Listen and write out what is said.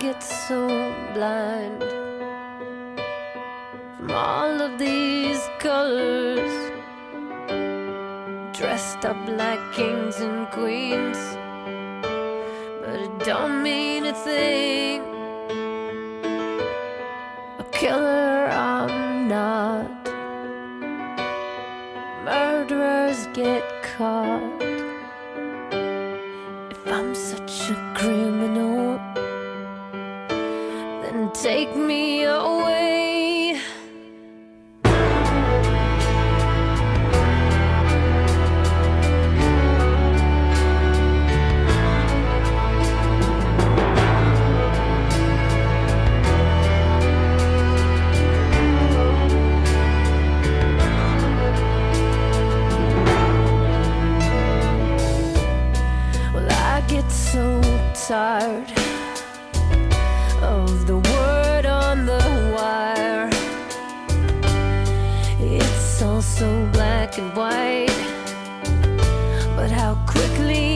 get so blind from all of these colors, dressed up like kings and queens, but it don't mean a thing. A killer, I'm not. Murderers get caught. Take me away. Well, I get so tired of the word on the wire. It's all so black and white, but how quickly